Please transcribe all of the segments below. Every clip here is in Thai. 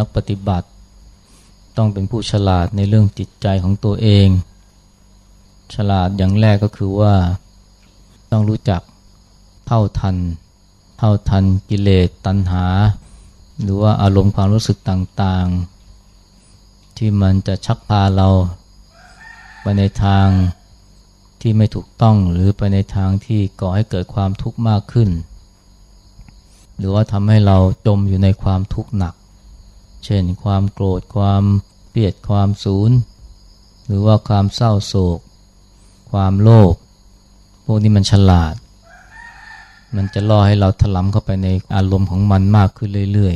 นักปฏิบัติ ต้องเป็นผู้ฉลาดในเรื่องจิตใจของตัวเอง ฉลาดอย่างแรกก็คือว่า ต้องรู้จักเท่าทัน เท่าทันกิเลสตัณหา หรือว่าอารมณ์ความรู้สึกต่างๆ ที่มันจะชักพาเราไปในทางที่ไม่ถูกต้องหรือไปในทางที่ก่อให้เกิดความทุกข์มากขึ้น หรือว่าทำให้เราจมอยู่ในความทุกข์หนัก เช่นความโกรธความเกลียดความสูญหรือว่าความเศร้าโศก ความโลภพวกนี้มันฉลาด มันจะล่อให้เราถลำเข้าไปในอารมณ์ของมันมากขึ้นเรื่อย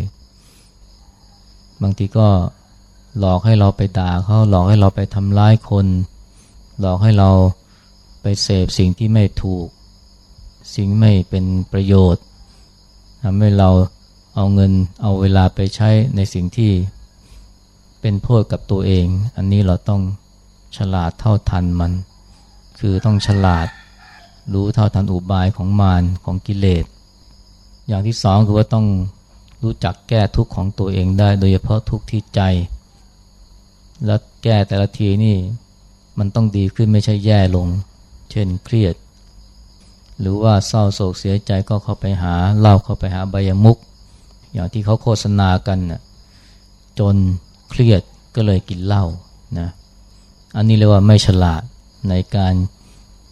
ๆ บางทีก็หลอกให้เราไปด่าเขาหลอกให้เราไปทำร้ายคน หลอกให้เราไปเสพสิ่งที่ไม่ถูก สิ่งไม่เป็นประโยชน์ทำให้เรา เอาเงินเอาเวลาไปใช้ในสิ่งที่เป็นโทษกับตัวเอง อันนี้เราต้องฉลาดเท่าทันมัน คือต้องฉลาดรู้เท่าทันอุบายของมารของกิเลส อย่างที่สองคือว่าต้องรู้จักแก้ทุกข์ของตัวเองได้ โดยเฉพาะทุกข์ที่ใจ แล้วแก้แต่ละทีนี่มันต้องดีขึ้นไม่ใช่แย่ลง เช่นเครียด หรือว่าเศร้าโศกเสียใจก็เข้าไปหาเล่าเข้าไปหาใบยมุก อย่างที่เขาโฆษณากันนะจนเครียดก็เลยกินเหล้านะอันนี้เรียกว่าไม่ฉลาดในการ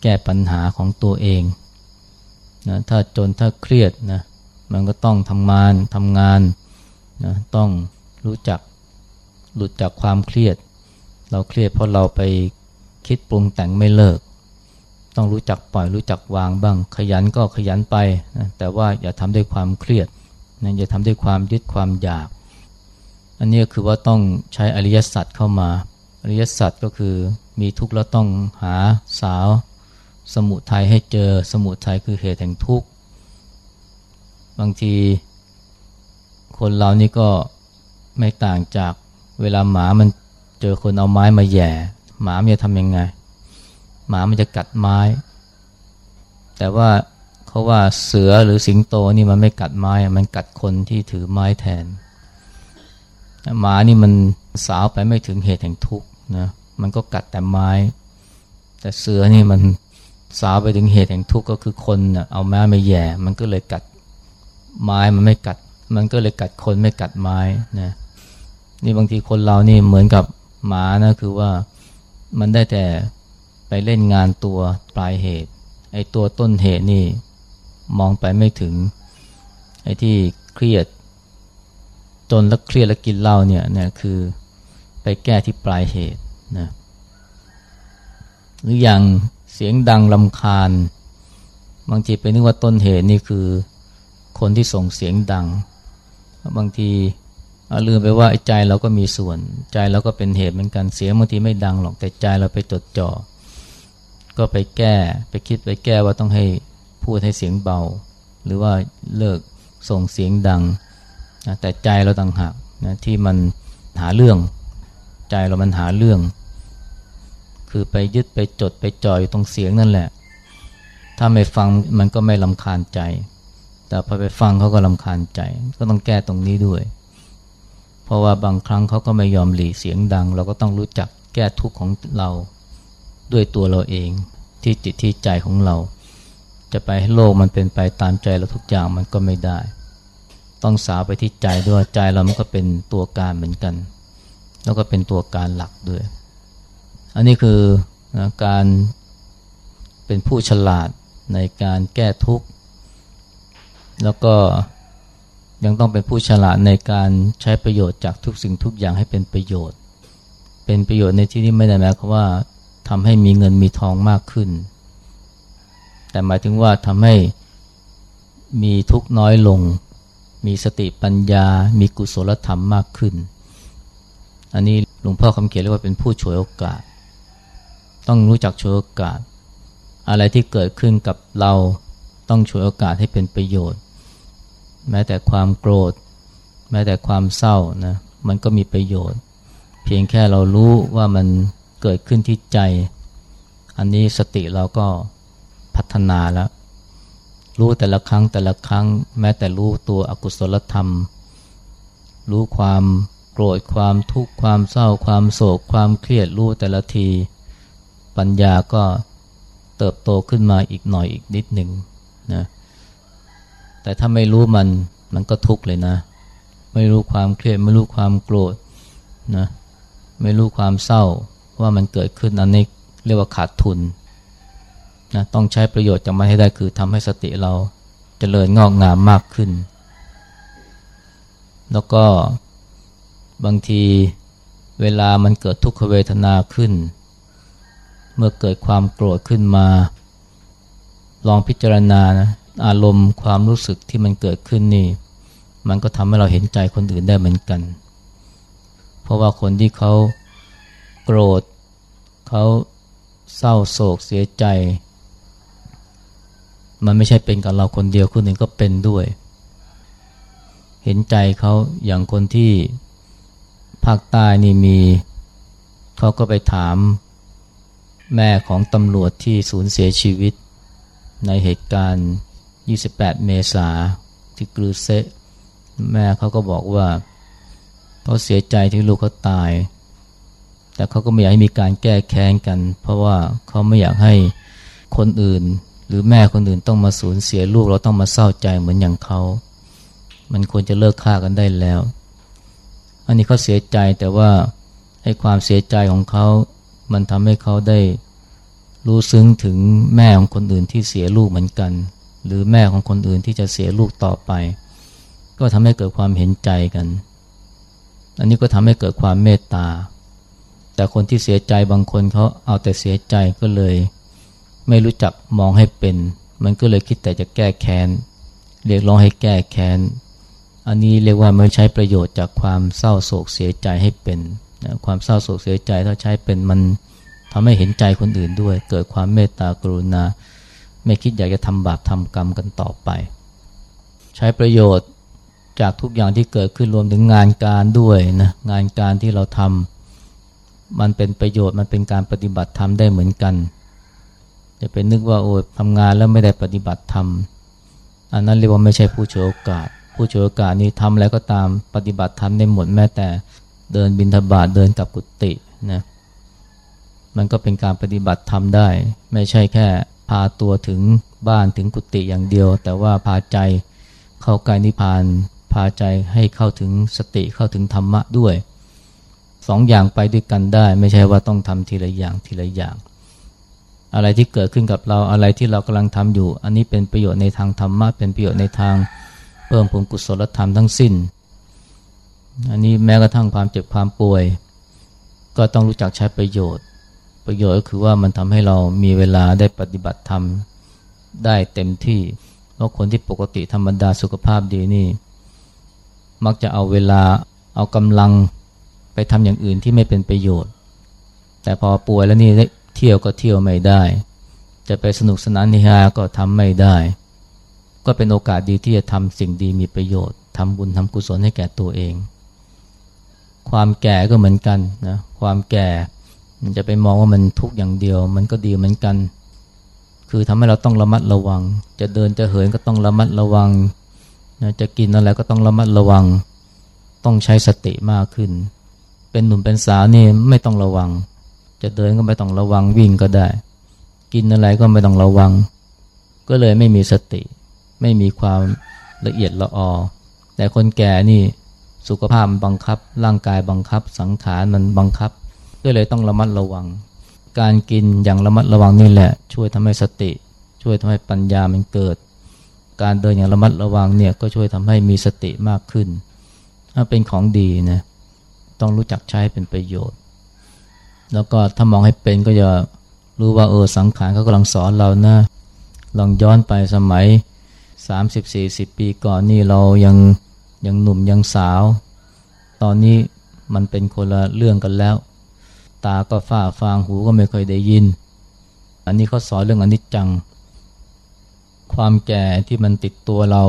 แก้ปัญหาของตัวเองนะถ้าจนถ้าเครียดนะมันก็ต้องทำงานทำงานนะต้องรู้จักหลุดจากความเครียด เราเครียดเพราะเราไปคิดปรุงแต่งไม่เลิก ต้องรู้จักปล่อยรู้จักวางบ้าง ขยันก็ขยันไปนะแต่ว่าอย่าทำด้วยความเครียด นะอย่าทำด้วยความยึดความอยาก อันนี้คือว่าต้องใช้อริยสัจเข้ามา อริยสัจก็คือมีทุกข์แล้วต้องหาสาว สมุทัยให้เจอสมุทัยคือเหตุแห่งทุกข์ บางที คนเรานี่ก็ไม่ต่างจากเวลาหมามันเจอคนเอาไม้มาแย่ หมามันจะทำยังไง หมามันจะกัดไม้ แต่ว่า เขาว่าเสือหรือสิงโตนี่มันไม่กัดไม้ มันกัดคนที่ถือไม้แทน หมานี่มันสาวไปไม่ถึงเหตุแห่งทุกข์นะ มันก็กัดแต่ไม้ แต่เสือนี่มันสาวไปถึงเหตุแห่งทุกข์ก็คือคนเอาไม้มาแย่ มันก็เลยกัดไม้มันไม่กัด มันก็เลยกัดคนไม่กัดไม้นะ นี่บางทีคนเรานี่เหมือนกับหมานะคือว่ามันได้แต่ไปเล่นงานตัวปลายเหตุ ไอ้ตัวต้นเหตุนี่ มองไปไม่ถึงไอ้ที่เครียด จนแล้วเครียดแล้วกินเหล้าเนี่ยเนี่ยคือไปแก้ที่ปลายเหตุนะหรืออย่างเสียงดังลำคาญ บางทีไปนึกว่าต้นเหตุนี่คือคนที่ส่งเสียงดัง บางทีลืมไปว่าใจเราก็มีส่วน ใจเราก็เป็นเหตุเหมือนกันเสียงบางทีไม่ดังหรอกแต่ใจเราไปจดจ่อก็ไปแก้ไปคิดไปแก้ว่าต้องให้ พูดให้เสียงเบา หรือว่าเลิกส่งเสียงดังนะแต่ใจเราต่างหากนะที่มันหาเรื่อง ใจเรามันหาเรื่อง คือไปยึดไปจดไปจ่อยตรงเสียงนั่นแหละ ถ้าไม่ฟังมันก็ไม่ลำคาญใจ แต่พอไปฟังเขาก็ลำคาญใจ ก็ต้องแก้ตรงนี้ด้วย เพราะว่าบางครั้งเขาก็ไม่ยอมหลีเสียงดัง เราก็ต้องรู้จักแก้ทุกข์ของเราด้วยตัวเราเองที่จิตที่ใจของเรา จะไปให้โลกมันเป็นไปตามใจเราทุกอย่างมันก็ไม่ได้ ต้องสาวไปที่ใจด้วยใจเรามันก็เป็นตัวการเหมือนกัน แล้วก็เป็นตัวการหลักด้วย อันนี้คือนะการเป็นผู้ฉลาดในการแก้ทุกข์ แล้วก็ยังต้องเป็นผู้ฉลาดในการใช้ประโยชน์จากทุกสิ่งทุกอย่างให้เป็นประโยชน์ เป็นประโยชน์ในที่นี้ไม่ได้หมายความว่าทำให้มีเงินมีทองมากขึ้น แต่หมายถึงว่าทำให้มีทุกน้อยลง มีสติปัญญา มีกุศลธรรมมากขึ้น อันนี้หลวงพ่อคำเขียนเรียกว่าเป็นผู้ช่วยโอกาส ต้องรู้จักช่วยโอกาส อะไรที่เกิดขึ้นกับเราต้องช่วยโอกาสให้เป็นประโยชน์ แม้แต่ความโกรธ แม้แต่ความเศร้านะมันก็มีประโยชน์ เพียงแค่เรารู้ว่ามันเกิดขึ้นที่ใจ อันนี้สติเราก็ พัฒนาแล้ว รู้แต่ละครั้งแต่ละครั้ง แม้แต่รู้ตัวอกุศลธรรม รู้ความโกรธความทุกข์ความเศร้าความโศกความเครียดรู้แต่ละที ปัญญาก็เติบโตขึ้นมาอีกหน่อยอีกนิดหนึ่งนะแต่ถ้าไม่รู้มันมันก็ทุกข์เลยนะ ไม่รู้ความเครียดไม่รู้ความโกรธนะไม่รู้ความเศร้าว่ามันเกิดขึ้นอันนี้เรียกว่าขาดทุน นะต้องใช้ประโยชน์จากมันให้ได้คือทำให้สติเราจเจริญงอกงามมากขึ้น แล้วก็บางทีเวลามันเกิดทุกขเวทนาขึ้น เมื่อเกิดความโกรธขึ้นมา ลองพิจารณานะอารมณ์ความรู้สึกที่มันเกิดขึ้นนี่ มันก็ทำให้เราเห็นใจคนอื่นได้เหมือนกัน เพราะว่าคนที่เขาโกรธเขาเศร้าโศกเสียใจ มันไม่ใช่เป็นกับเราคนเดียวคนหนึ่งก็เป็นด้วย เห็นใจเขาอย่างคนที่ภาคใต้นี่มีเขาก็ไปถามแม่ของตำรวจที่สูญเสียชีวิต ในเหตุการณ์ 28 เมษาที่กรูเซแม่เขาก็บอกว่าเขาเสียใจที่ลูกเขาตาย แต่เขาก็ไม่อยากให้มีการแก้แค้นกัน เพราะว่าเขาไม่อยากให้คนอื่น รือแม่คนอื่นต้องมาสูญเสียลูกเราต้องมาเศร้าใจเหมือนอย่างเขา มันควรจะเลิกฆ่ากันได้แล้ว อันนี้เขาเสียใจแต่ว่าให้ความเสียใจของเขา มันทำให้เขาได้รู้ซึ้งถึงแม่ของคนอื่นที่เสียลูกเหมือนกัน หรือแม่ของคนอื่นที่จะเสียลูกต่อไป ก็ทำให้เกิดความเห็นใจกัน อันนี้ก็ทำให้เกิดความเมตตา แต่คนที่เสียใจบางคนเขาเอาแต่เสียใจก็เลย ไม่รู้จักมองให้เป็น มันก็เลยคิดแต่จะแก้แค้น เรียกร้องให้แก้แค้น อันนี้เรียกว่าไม่ใช้ประโยชน์จากความเศร้าโศกเสียใจให้เป็นนะความเศร้าโศกเสียใจถ้าใช้เป็นมันทำให้เห็นใจคนอื่นด้วย เกิดความเมตตากรุณา ไม่คิดอยากจะทำบาปทำกรรมกันต่อไป ใช้ประโยชน์จากทุกอย่างที่เกิดขึ้นรวมถึงงานการด้วยนะงานการที่เราทำมันเป็นประโยชน์มันเป็นการปฏิบัติธรรมได้เหมือนกัน จะเป็นนึกว่าโอ้ทำงานแล้วไม่ได้ปฏิบัติธรรมอันนั้นเรียกว่าไม่ใช่ผู้โชว์โอกาส ผู้ฉวยโอกาสนี้ทำอะไรก็ตามปฏิบัติธรรมได้หมดแม้แต่เดินบินทบาทเดินกับกุฏินะมันก็เป็นการปฏิบัติธรรมได้ ไม่ใช่แค่พาตัวถึงบ้านถึงกุฏิอย่างเดียว แต่ว่าพาใจเข้าใกล้นิพพาน พาใจให้เข้าถึงสติเข้าถึงธรรมะด้วยสองอย่างไปด้วยกันได้ ไม่ใช่ว่าต้องทำทีละอย่างทีละอย่าง อะไรที่เกิดขึ้นกับเราอะไรที่เรากำลังทำอยู่ อันนี้เป็นประโยชน์ในทางธรรมะเป็นประโยชน์ในทางเพิ่มพูนกุศลธรรมทั้งสิ้น อันนี้แม้กระทั่งความเจ็บความป่วย ก็ต้องรู้จักใช้ประโยชน์ ประโยชน์ก็คือว่ามันทำให้เรามีเวลาได้ปฏิบัติธรรมได้เต็มที่เพราะคนที่ปกติธรรมดาสุขภาพดีนี่ มักจะเอาเวลาเอากำลังไปทำอย่างอื่นที่ไม่เป็นประโยชน์ แต่พอป่วยแล้วนี่ ที่ยวก็เที่ยวไม่ได้ จะไปสนุกสนานนิฮาก็ทำไม่ได้ ก็เป็นโอกาสดีที่จะทำสิ่งดีมีประโยชน์ทำบุญทำกุศลให้แก่ตัวเอง ความแก่ก็เหมือนกันนะความแก่มันจะไปมองว่ามันทุกอย่างเดียว มันก็ดีเหมือนกัน คือทำให้เราต้องระมัดระวัง จะเดินจะเหินก็ต้องระมัดระวังนะจะกินอะไรก็ต้องระมัดระวัง ต้องใช้สติมากขึ้น เป็นหนุ่มเป็นสาวนี่ไม่ต้องระวัง จะเดินก็ไม่ต้องระวังวิ่งก็ได้ กินอะไรก็ไม่ต้องระวัง ก็เลยไม่มีสติ ไม่มีความละเอียดละออ แต่คนแก่นี่สุขภาพบังคับ ร่างกายบังคับ สังขารมันบังคับ ก็เลยต้องระมัดระวัง การกินอย่างระมัดระวังนี่แหละ ช่วยทำให้สติ ช่วยทำให้ปัญญามันเกิด การเดินอย่างระมัดระวังเนี่ยก็ช่วยทำให้มีสติมากขึ้น ถ้าเป็นของดีนะต้องรู้จักใช้เป็นประโยชน์ แล้วก็ถ้ามองให้เป็นก็จะรู้ว่าเออสังขารเขากำลังสอนเรานะลองย้อนไปสมัยสามสิบสี่สิบปีก่อนนี่เรายังยังหนุ่มยังสาว ตอนนี้มันเป็นคนละเรื่องกันแล้ว ตาก็ฝ้าฟางหูก็ไม่เคยได้ยิน อันนี้เขาสอนเรื่องอนิจจัง ความแก่ที่มันติดตัวเรา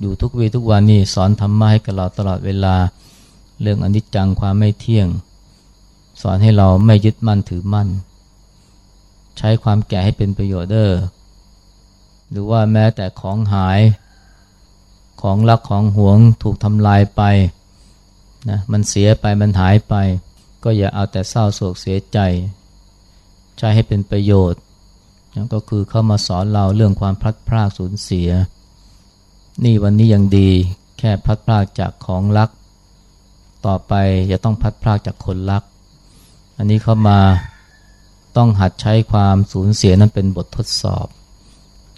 อยู่ทุกวีทุกวันนี่สอนธรรมะให้กับเราตลอดเวลา เรื่องอนิจจังความไม่เที่ยง สอนให้เราไม่ยึดมั่นถือมั่น ใช้ความแก่ให้เป็นประโยชน์เด้อหรือว่าแม้แต่ของหายของรักของหวงถูกทำลายไปนะมันเสียไปมันหายไป ก็อย่าเอาแต่เศร้าโศกเสียใจ ใช้ให้เป็นประโยชน์ก็คือเข้ามาสอนเราเรื่องความพลัดพรากสูญเสีย นี่วันนี้ยังดีแค่พลัดพรากจากของรัก ต่อไปจะต้องพลัดพรากจากคนรัก อันนี้เขามาต้องหัดใช้ความสูญเสียนั้นเป็นบททดสอบ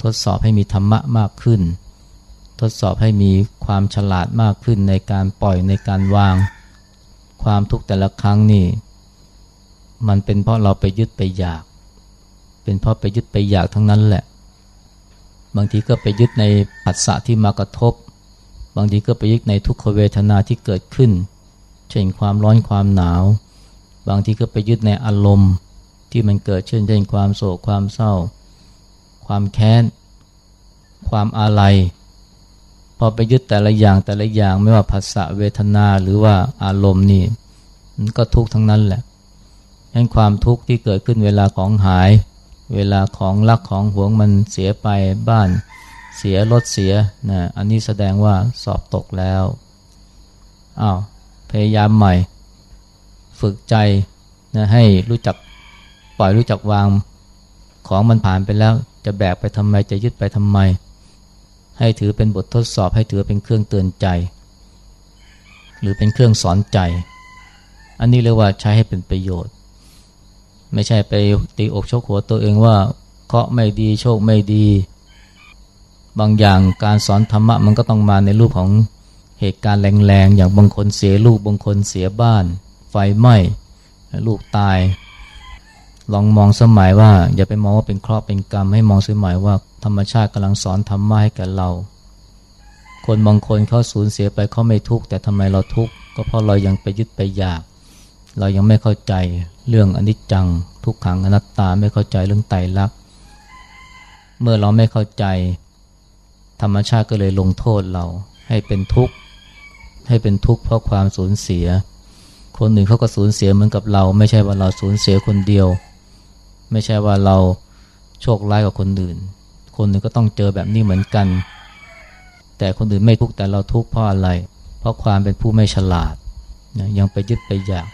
ทดสอบให้มีธรรมะมากขึ้น ทดสอบให้มีความฉลาดมากขึ้นในการปล่อยในการวาง ความทุกข์แต่ละครั้งนี่ มันเป็นเพราะเราไปยึดไปอยาก เป็นเพราะไปยึดไปอยากทั้งนั้นแหละ บางทีก็ไปยึดในผัสสะที่มากระทบ บางทีก็ไปยึดในทุกขเวทนาที่เกิดขึ้น เช่นความร้อนความหนาว บางทีก็ไปยึดในอารมณ์ที่มันเกิดเช่นเช่นความโศกความเศร้า ความแค้น ความอาลัย พอไปยึดแต่ละอย่างแต่ละอย่างไม่ว่าภาษาเวทนาหรือว่าอารมณ์นี่มันก็ทุกข์ทั้งนั้นแหละดังความทุกข์ที่เกิดขึ้นเวลาของหาย เวลาของรักของหวงมันเสียไปบ้านเสียรถเสียนะอันนี้แสดงว่าสอบตกแล้วอ้าวพยายามใหม่ ฝึกใจนะให้รู้จักปล่อยรู้จักวางของมันผ่านไปแล้ว จะแบกไปทำไมจะยึดไปทำไม ให้ถือเป็นบททดสอบ ให้ถือเป็นเครื่องเตือนใจ หรือเป็นเครื่องสอนใจ อันนี้เรียกว่าใช้ให้เป็นประโยชน์ ไม่ใช่ไปตีอกโชกหัวตัวเองว่าเคาะไม่ดีโชคไม่ดี บางอย่างการสอนธรรมะมันก็ต้องมาในรูปของเหตุการณ์แรงๆ อย่างบางคนเสียลูกบางคนเสียบ้าน ไฟไหม้ลูกตาย ลองมองสมัยว่า อย่าไปมองว่าเป็นเคราะห์เป็นกรรม ให้มองสมัยว่าธรรมชาติกำลังสอนธรรมะให้แก่เรา คนบางคนเขาสูญเสียไปเขาไม่ทุกข์แต่ทำไมเราทุกข์ก็เพราะเรายังไปยึดไปอยาก เรายังไม่เข้าใจเรื่องอนิจจัง ทุกขังอนัตตาไม่เข้าใจเรื่องไตรลักษณ์เมื่อเราไม่เข้าใจ ธรรมชาติก็เลยลงโทษเราให้เป็นทุกข์ให้เป็นทุกข์เพราะความสูญเสีย คนหนึ่งเขาก็สูญเสียเหมือนกับเรา ไม่ใช่ว่าเราสูญเสียคนเดียว ไม่ใช่ว่าเราโชคร้ายกว่าคนอื่น คนหนึ่งก็ต้องเจอแบบนี้เหมือนกัน แต่คนอื่นไม่ทุกข์แต่เราทุกข์เพราะอะไร เพราะความเป็นผู้ไม่ฉลาดนะยังไปยึดไปอยาก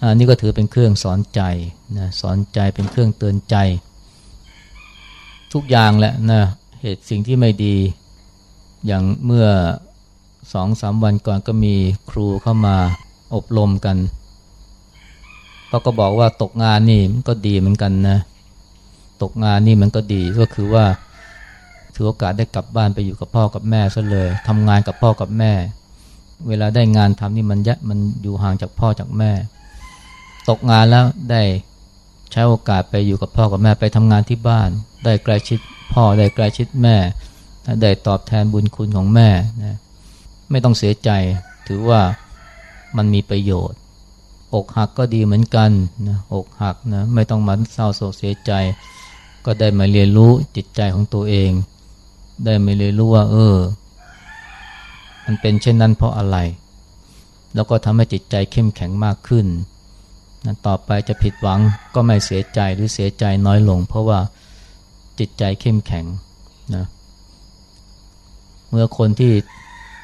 อันนี้ก็ถือเป็นเครื่องสอนใจนะสอนใจเป็นเครื่องเตือนใจ ทุกอย่างแหละนะเหตุสิ่งที่ไม่ดี อย่างเมื่อสองสามวันก่อนก็มีครูเข้ามา อบรมกันเขาก็บอกว่าตกงานนี่มันก็ดีเหมือนกันนะ ตกงานนี่มันก็ดีก็คือว่าถือโอกาสได้กลับบ้านไปอยู่กับพ่อกับแม่ซะเลยทำงานกับพ่อกับแม่ เวลาได้งานทำนี่มันยะมันอยู่ห่างจากพ่อจากแม่ ตกงานแล้วได้ใช้โอกาสไปอยู่กับพ่อกับแม่ไปทำงานที่บ้าน ได้ใกล้ชิดพ่อได้ใกล้ชิดแม่ ได้ตอบแทนบุญคุณของแม่นะไม่ต้องเสียใจถือว่า มันมีประโยชน์ อกหักก็ดีเหมือนกันนะอกหักนะไม่ต้องมันเศร้าโศกเสียใจ ก็ได้มาเรียนรู้จิตใจของตัวเอง ได้มาเรียนรู้ว่า เออ มันเป็นเช่นนั้นเพราะอะไร แล้วก็ทำให้จิตใจเข้มแข็งมากขึ้นนะต่อไปจะผิดหวังก็ไม่เสียใจหรือเสียใจน้อยลง เพราะว่าจิตใจเข้มแข็งนะเมื่อคนที่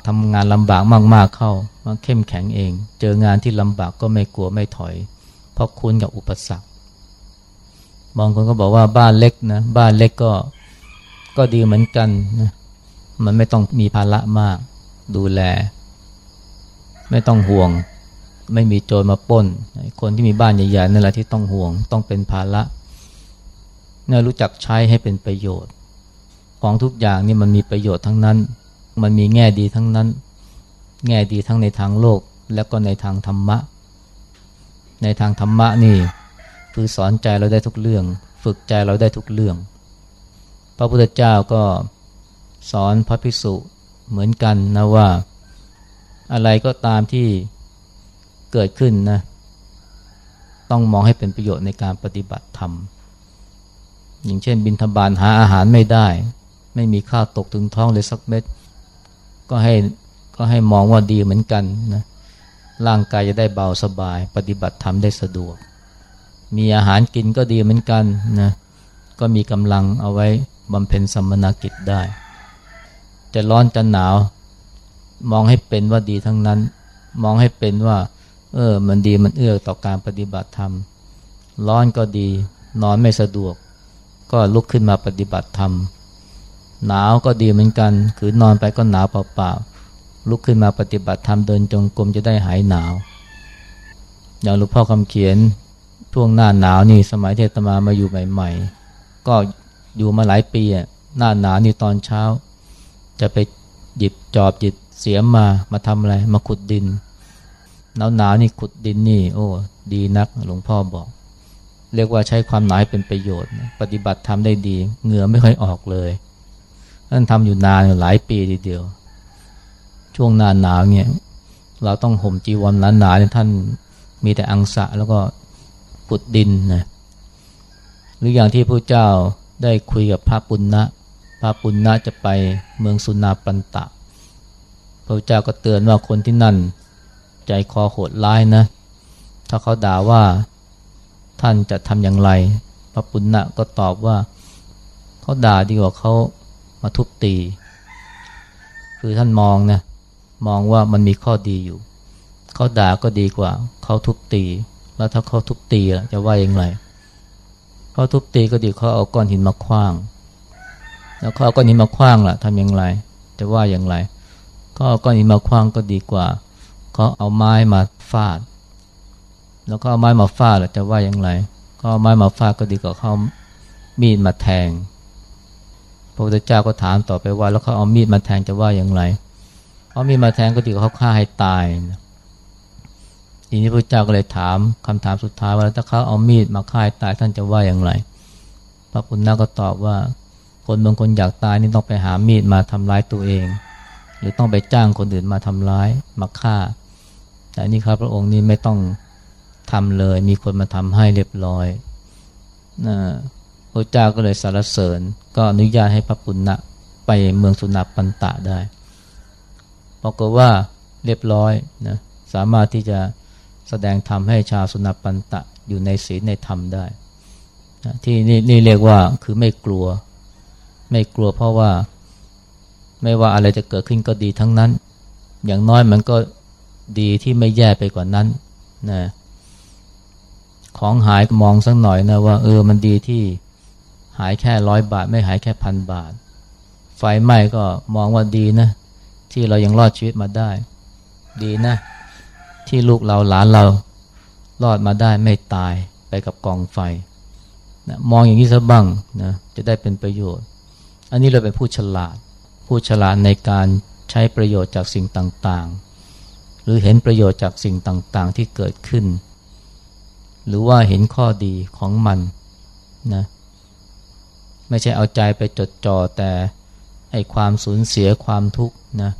ทำงานลำบากมากๆเข้ามาเข้มแข็งเอง เจองานที่ลำบากก็ไม่กลัวไม่ถอย เพราะคุ้นกับอุปสรรคบางคนก็บอกว่าบ้านเล็กนะบ้านเล็กก็ก็ดีเหมือนกันนะมันไม่ต้องมีภาระมาก ดูแล ไม่ต้องห่วง ไม่มีโจรมาป้น คนที่มีบ้านใหญ่ๆนั่นแหละที่ต้องห่วง ต้องเป็นภาระเนี่ยรู้จักใช้ให้เป็นประโยชน์ ของทุกอย่างนี่มันมีประโยชน์ทั้งนั้น มันมีแง่ดีทั้งนั้น แง่ดีทั้งในทางโลกและก็ในทางธรรมะ ในทางธรรมะนี่คือสอนใจเราได้ทุกเรื่อง ฝึกใจเราได้ทุกเรื่อง พระพุทธเจ้าก็สอนพระภิกษุเหมือนกันนะว่า อะไรก็ตามที่เกิดขึ้นนะต้องมองให้เป็นประโยชน์ในการปฏิบัติธรรม อย่างเช่นบินทบาทหาอาหารไม่ได้ ไม่มีข้าวตกถึงท้องเลยสักเม็ด ก็ให้ก็ให้มองว่าดีเหมือนกันนะร่างกายจะได้เบาสบาย ปฏิบัติธรรมได้สะดวก มีอาหารกินก็ดีเหมือนกันนะก็มีกำลังเอาไว้บำเพ็ญสมณกิจได้ จะร้อนจะหนาว มองให้เป็นว่าดีทั้งนั้น มองให้เป็นว่า เออ มันดีมันเอื้อต่อการปฏิบัติธรรม ร้อนก็ดี นอนไม่สะดวก ก็ลุกขึ้นมาปฏิบัติธรรม หนาวก็ดีเหมือนกัน คือนอนไปก็หนาวเปล่าๆลุกขึ้นมาปฏิบัติธรรมเดินจงกรมจะได้หายหนาว อย่างหลวงพ่อคำเขียนช่วงหน้าหนาวนี่สมัยเทตมามาอยู่ใหม่ ๆ ก็อยู่มาหลายปีอะหน้าหนาวนี่ตอนเช้า จะไปหยิบจอบหยิบเสียมมามาทำอะไร มาขุดดินหนาวหนาวนี่ขุดดินนี่ โอ้ดีนักหลวงพ่อบอก เรียกว่าใช้ความหนาวเป็นประโยชน์ ปฏิบัติทำได้ดี เหงื่อไม่ค่อยออกเลย ท่านทำอยู่นานหลายปีทีเดียว ช่วงหน้าหนาวเนี่ย เราต้องห่มจีวรหนาๆเนี่ยท่านมีแต่อังสะแล้วก็ขุดดินนะหรืออย่างที่พระเจ้าได้คุยกับพระปุณณะพระปุณณะจะไปเมืองสุนาปันตะ พระเจ้าก็เตือนว่าคนที่นั่น ใจคอโหดร้ายนะ ถ้าเขาด่าว่าท่านจะทำอย่างไร พระปุณณะก็ตอบว่า เขาด่าดีกว่าเขา มาทุบตี คือท่านมองนะมองว่ามันมีข้อดีอยู่ เขาด่าก็ดีกว่า เขาทุบตี แล้วถ้าเขาทุบตีจะว่าย่างไรเขาทุบตีก็ดีเขาเอาก้อนหินมาคว้าง แล้วเขาเอาก้อนหินมาคว้างล่ะทำอย่างไร จะว่าอย่างไรเขาเอาก้อนหินมาคว้างก็ดีกว่า เขาเอาไม้มาฟาด แล้วก็เอาไม้มาฟาดล่ะจะว่าอย่างไรเขาเอาไม้มาฟาดก็ดีกว่าเขามีดมาแทง พระพุทธเจ้าก็ถามต่อไปว่า แล้วเขาเอามีดมาแทงจะว่าอย่างไรเอามีดมาแทงก็ดีกว่าเขาฆ่าให้ตายทีนี้พระเจ้าก็เลยถามคำถามสุดท้ายว่าถ้าเขาเอามีดมาฆ่าตายท่านจะว่าอย่างไร พระพุทธเจ้าก็ตอบว่า คนบางคนอยากตายนี่ต้องไปหามีดมาทำร้ายตัวเอง หรือต้องไปจ้างคนอื่นมาทำร้ายมาฆ่า แต่นี่ครับพระองค์นี่ไม่ต้องทำเลย มีคนมาทำให้เรียบร้อยนะ พระเจ้าก็เลยสารเสริญ ก็อนุญาตให้พระปุณณะไปเมืองสุนับปันตะได้บอกว่าเรียบร้อยนะสามารถที่จะแสดงธรรมให้ชาวสุนับปันตะอยู่ในศีลในธรรมได้นะที่นี่นี่เรียกว่าคือไม่กลัว ไม่กลัวเพราะว่าไม่ว่าอะไรจะเกิดขึ้นก็ดีทั้งนั้น อย่างน้อยมันก็ดีที่ไม่แย่ไปกว่านั้นนะของหายมองสักหน่อยนะว่าเออมันดีที่ หายแค่ร้อยบาท ไม่หายแค่พันบาท ไฟไหม้ก็มองว่าดีนะ ที่เรายังรอดชีวิตมาได้ ดีนะ ที่ลูกเราหลานเรารอดมาได้ไม่ตายไปกับกองไฟนะมองอย่างนี้ซะบ้างนะจะได้เป็นประโยชน์ อันนี้เราเป็นผู้ฉลาด ผู้ฉลาดในการใช้ประโยชน์จากสิ่งต่างๆ หรือเห็นประโยชน์จากสิ่งต่างๆที่เกิดขึ้น หรือว่าเห็นข้อดีของมันนะ ไม่ใช่เอาใจไปจดจ่อแต่ไอความสูญเสียความทุกข์นะ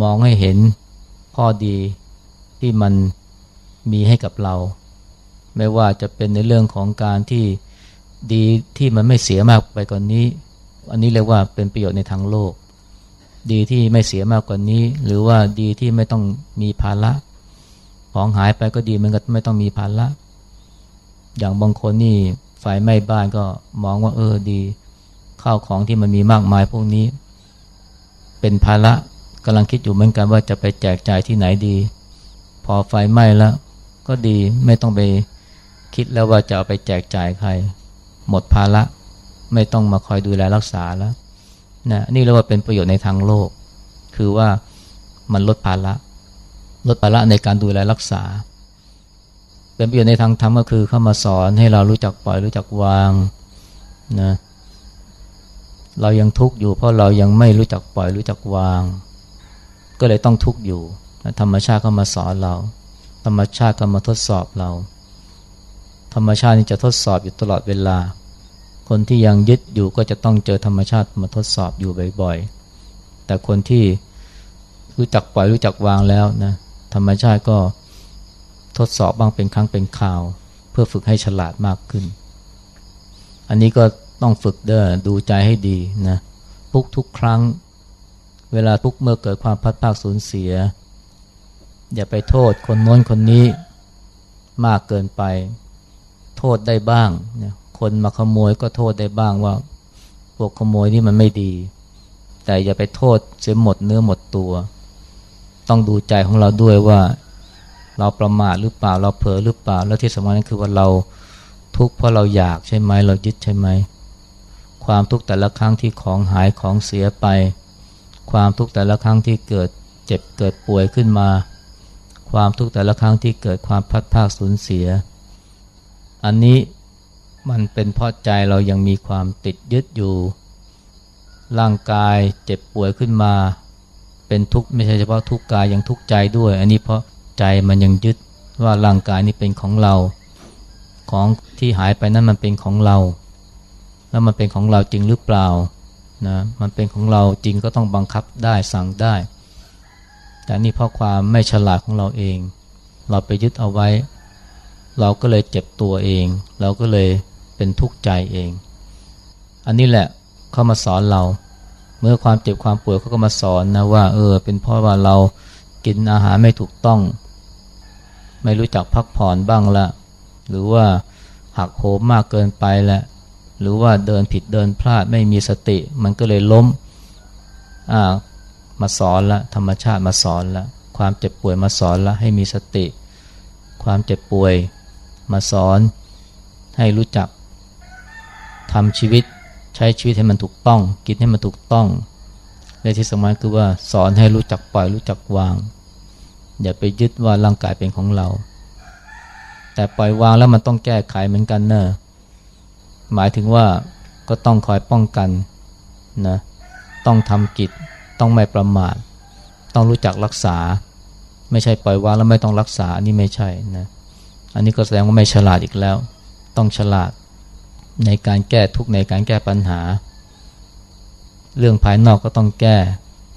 มองให้เห็นข้อดีที่มันมีให้กับเรา ไม่ว่าจะเป็นในเรื่องของการที่ดีที่มันไม่เสียมากไปกว่านนี้ อันนี้เรียกว่าเป็นประโยชน์ในทางโลก ดีที่ไม่เสียมากกว่านี้ หรือว่าดีที่ไม่ต้องมีภาระของหายไปก็ดีมันก็ไม่ต้องมีภาระอย่างบางคนนี่ ไฟไหม้บ้านก็มองว่าเออดีข้าวของที่มันมีมากมายพวกนี้ เป็นภาระกำลังคิดอยู่เหมือนกันว่าจะไปแจกจ่ายที่ไหนดี พอไฟไหม้แล้ว ก็ดีไม่ต้องไปคิดแล้วว่าจะเอาไปแจกจ่ายใคร หมดภาระไม่ต้องมาคอยดูแลรักษาแล้วนะนี่เรียกว่าเป็นประโยชน์ในทางโลก คือว่ามันลดภาระลดภาระในการดูแลรักษา เป็นประโยชน์ในทางธรรมก็คือเข้ามาสอนให้เรารู้จักปล่อยรู้จักวางนะเรายังทุกข์อยู่ เพราะเรายังไม่รู้จักปล่อยรู้จักวาง ก็เลยต้องทุกข์อยู่ ธรรมชาติก็มาสอนเรา ธรรมชาติก็มาทดสอบเรา ธรรมชาตินี่จะทดสอบอยู่ตลอดเวลา คนที่ยังยึดอยู่ก็จะต้องเจอธรรมชาติมาทดสอบอยู่บ่อยๆ แต่คนที่รู้จักปล่อยรู้จักวางแล้วนะธรรมชาติก็ ทดสอบบ้างเป็นครั้งเป็นคราว เพื่อฝึกให้ฉลาดมากขึ้น อันนี้ก็ต้องฝึกเด้อดูใจให้ดีนะทุกทุกครั้ง เวลาทุกเมื่อเกิดความพัดภาคสูญเสีย อย่าไปโทษคนโน้นคนนี้มากเกินไป โทษได้บ้างเนี่ยคนมาขโมยก็โทษได้บ้างว่า พวกขโมยนี่มันไม่ดี แต่อย่าไปโทษเสียหมดเนื้อหมดตัว ต้องดูใจของเราด้วยว่า เราประมาทหรือเปล่าเราเผลอหรือเปล่า แล้วที่สำคัญก็คือว่าเราทุกข์เพราะเราอยากใช่ไหมเรายึดใช่ไหมความทุกข์แต่ละครั้งที่ของหายของเสียไป ความทุกข์แต่ละครั้งที่เกิดเจ็บเกิดป่วยขึ้นมา ความทุกข์แต่ละครั้งที่เกิดความพัดภาคสูญเสีย อันนี้มันเป็นเพราะใจเรายังมีความติดยึดอยู่ ร่างกายเจ็บป่วยขึ้นมา เป็นทุกข์ไม่ใช่เฉพาะทุกข์กายยังทุกข์ใจด้วย อันนี้เพราะ ใจมันยังยึดว่าร่างกายนี้เป็นของเรา ของที่หายไปนั้นมันเป็นของเรา แล้วมันเป็นของเราจริงหรือเปล่านะมันเป็นของเราจริงก็ต้องบังคับได้สั่งได้ แต่นี่เพราะความไม่ฉลาดของเราเอง เราไปยึดเอาไว้ เราก็เลยเจ็บตัวเอง เราก็เลยเป็นทุกข์ใจเอง อันนี้แหละเข้ามาสอนเรา เมื่อความเจ็บความป่วยเขาก็มาสอนนะว่า เออ เป็นเพราะว่าเรากินอาหารไม่ถูกต้อง ไม่รู้จักพักผ่อนบ้างละ หรือว่าหักโหมมากเกินไปแล้วหรือว่าเดินผิดเดินพลาดไม่มีสติ มันก็เลยล้มอ่ามาสอนละธรรมชาติมาสอนละความเจ็บป่วยมาสอนละให้มีสติ ความเจ็บป่วยมาสอนให้รู้จักทำชีวิตใช้ชีวิตให้มันถูกต้อง กินให้มันถูกต้องและที่สำคัญคือว่าสอนให้รู้จักปล่อยรู้จักวาง อย่าไปยึดว่าร่างกายเป็นของเรา แต่ปล่อยวางแล้วมันต้องแก้ไขเหมือนกันเนอะหมายถึงว่าก็ต้องคอยป้องกันนะต้องทำกิจต้องไม่ประมาท ต้องรู้จักรักษา ไม่ใช่ปล่อยวางแล้วไม่ต้องรักษาอันนี้ไม่ใช่นะอันนี้ก็แสดงว่าไม่ฉลาดอีกแล้ว ต้องฉลาดในการแก้ทุกในการแก้ปัญหา เรื่องภายนอกก็ต้องแก้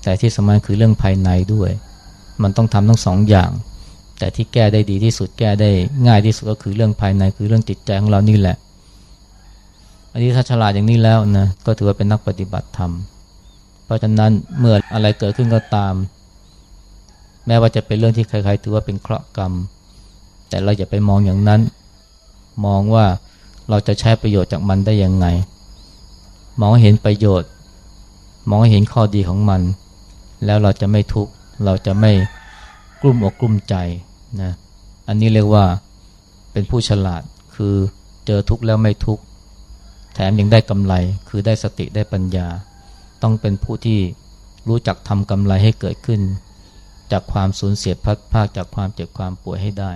แต่ที่สำคัญคือเรื่องภายในด้วย มันต้องทำทั้งสองอย่าง แต่ที่แก้ได้ดีที่สุดแก้ได้ง่ายที่สุดก็คือเรื่องภายในคือเรื่องจิตใจของเรานี่แหละ อันนี้ถ้าฉลาดอย่างนี้แล้วนะก็ถือว่าเป็นนักปฏิบัติธรรม เพราะฉะนั้นเมื่ออะไรเกิดขึ้นก็ตาม แม้ว่าจะเป็นเรื่องที่ใครๆถือว่าเป็นเคราะห์กรรม แต่เราอย่าไปมองอย่างนั้น มองว่าเราจะใช้ประโยชน์จากมันได้ยังไง มองเห็นประโยชน์ มองเห็นข้อดีของมัน แล้วเราจะไม่ทุกข์ เราจะไม่กลุ้มอกกลุ้มใจนะอันนี้เรียกว่าเป็นผู้ฉลาดคือเจอทุกข์แล้วไม่ทุกข์แถมยังได้กำไรคือได้สติได้ปัญญา ต้องเป็นผู้ที่รู้จักทำกำไรให้เกิดขึ้น จากความสูญเสียพัดภาคจากความเจ็บความป่วยให้ได้